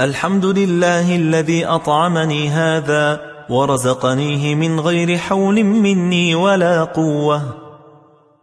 الحمد لله الذي أطعمني هذا ورزقنيه من غير حول مني ولا قوة